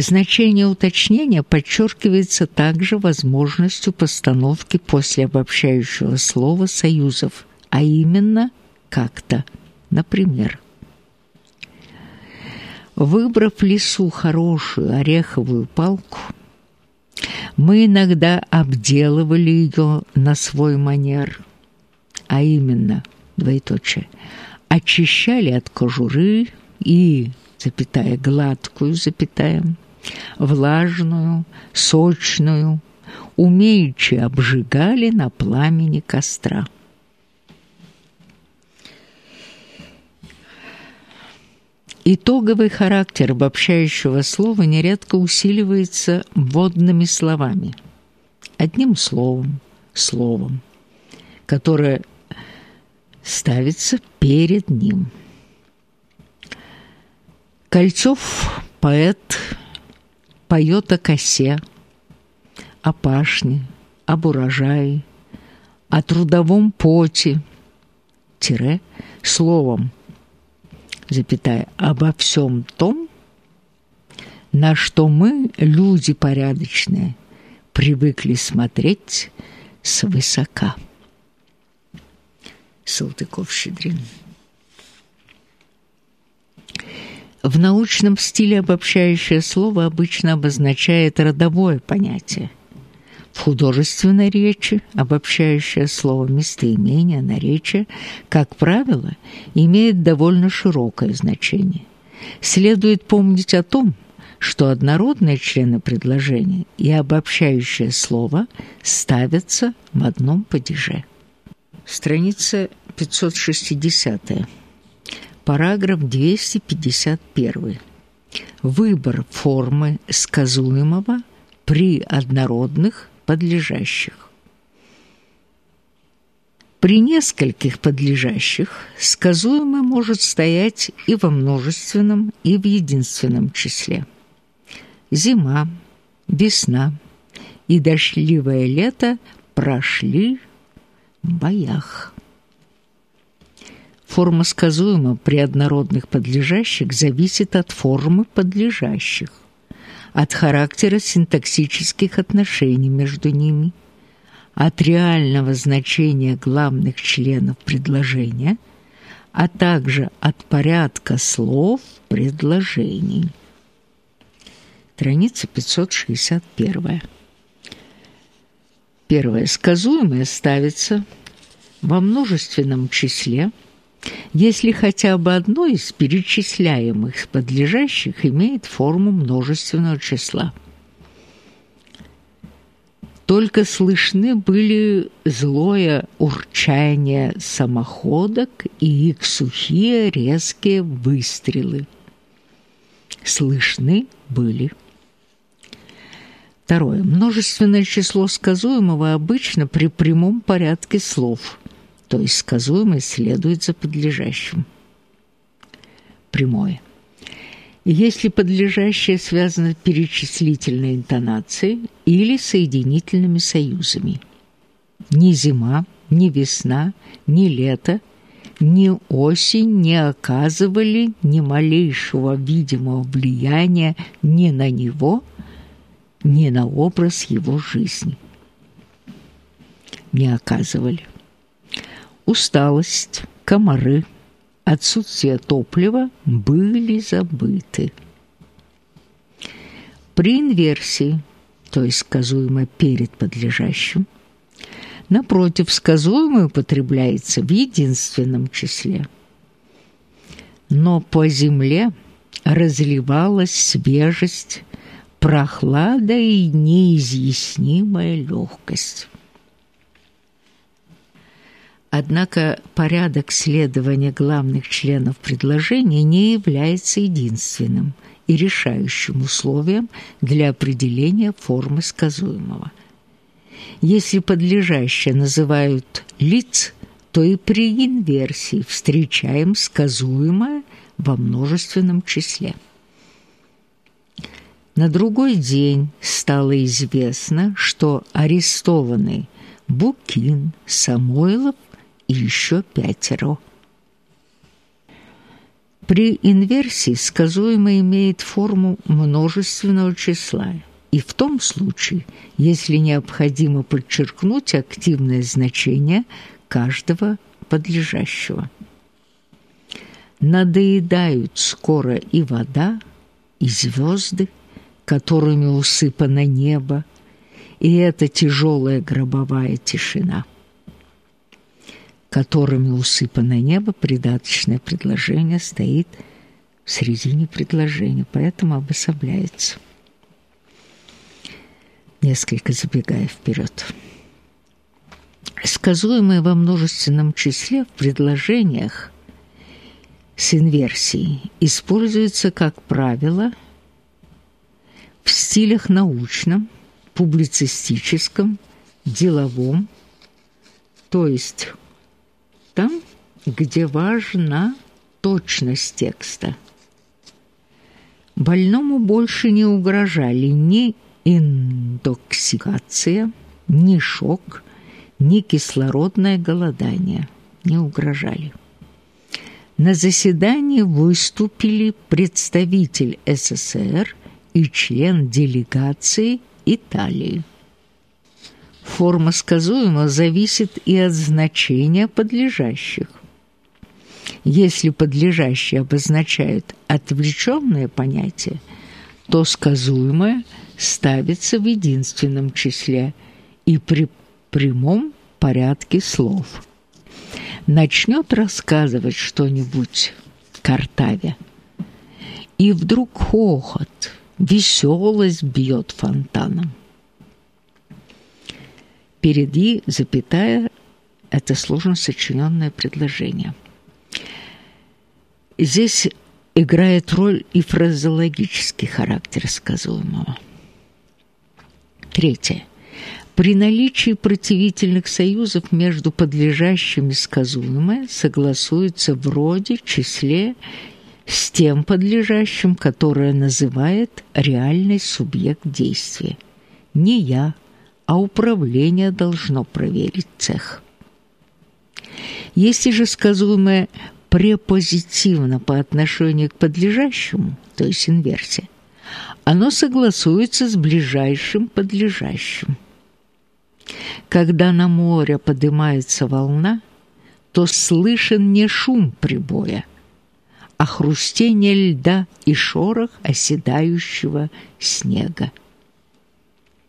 Значение уточнения подчеркивается также возможностью постановки после обобщающего слова союзов, а именно «как-то», например. Выбрав в лесу хорошую ореховую палку, мы иногда обделывали ее на свой манер, а именно, двоеточие, очищали от кожуры и, запятая, гладкую, запятая, влажную, сочную, умеючи обжигали на пламени костра. Итоговый характер обобщающего слова нередко усиливается вводными словами. Одним словом, словом, которое ставится перед ним. Кольцов, поэт, поет о косе, о пашне, об урожае, о трудовом поте, тире, словом, запятая, обо всем том, на что мы, люди порядочные, привыкли смотреть свысока. Салтыков-Щедрин В научном стиле обобщающее слово обычно обозначает родовое понятие. В художественной речи обобщающее слово местоимение, наречие, как правило, имеет довольно широкое значение. Следует помнить о том, что однородные члены предложения и обобщающее слово ставятся в одном падеже. Страница 560. Параграф 251. Выбор формы сказуемого при однородных подлежащих. При нескольких подлежащих сказуемый может стоять и во множественном, и в единственном числе. Зима, весна и дождливое лето прошли в боях. Форма сказуема при однородных подлежащих зависит от формы подлежащих, от характера синтаксических отношений между ними, от реального значения главных членов предложения, а также от порядка слов предложений. Страница 561. Первое. Сказуемое ставится во множественном числе – если хотя бы одно из перечисляемых подлежащих имеет форму множественного числа. Только слышны были злое урчание самоходок и их сухие резкие выстрелы. Слышны были. Второе. Множественное число сказуемого обычно при прямом порядке слов – то есть сказуемое следует за подлежащим. Прямое. Если подлежащее связано перечислительной интонацией или соединительными союзами. Ни зима, ни весна, ни лето, ни осень не оказывали ни малейшего видимого влияния ни на него, ни на образ его жизни. Не оказывали усталость, комары, отсутствие топлива были забыты. При инверсии, то есть сказуемо перед подлежащим, напротив, сказуемое употребляется в единственном числе. Но по земле разливалась свежесть, прохлада и неизъяснимая легкость. Однако порядок следования главных членов предложения не является единственным и решающим условием для определения формы сказуемого. Если подлежащее называют лиц, то и при инверсии встречаем сказуемое во множественном числе. На другой день стало известно, что арестованный Букин, Самойлов еще пятеро. При инверсии сказуемое имеет форму множественного числа, и в том случае, если необходимо подчеркнуть активное значение каждого подлежащего. Надоедают скоро и вода, и звезды, которыми усыпано небо, и эта тяжелая гробовая тишина, которыми усыпано небо, придаточное предложение стоит в середине предложения, поэтому обособляется. Несколько забегая вперед. Сказуемое во множественном числе в предложениях с инверсией используется, как правило, в стилях научном, публицистическом, деловом, то есть там, где важна точность текста. Больному больше не угрожали ни интоксикация, ни шок, ни кислородное голодание. Не угрожали. На заседании выступили представитель СССР и член делегации Италии. Форма сказуема зависит и от значения подлежащих. Если подлежащие обозначают отвлечённое понятие, то сказуемое ставится в единственном числе и при прямом порядке слов. Начнет рассказывать что-нибудь Картавя, и вдруг хохот – веселость бьет фонтаном. Впереди запятая – это сложно сочиненное предложение. Здесь играет роль и фразеологический характер сказуемого. Третье. При наличии противительных союзов между подлежащими сказуемое согласуется в роде, числе с тем подлежащим, которое называет реальный субъект действия. Не я, а управление должно проверить цех. Если же сказуемое препозитивно по отношению к подлежащему, то есть инверсия, оно согласуется с ближайшим подлежащим. Когда на море поднимается волна, то слышен не шум прибоя, а хрустение льда и шорох оседающего снега.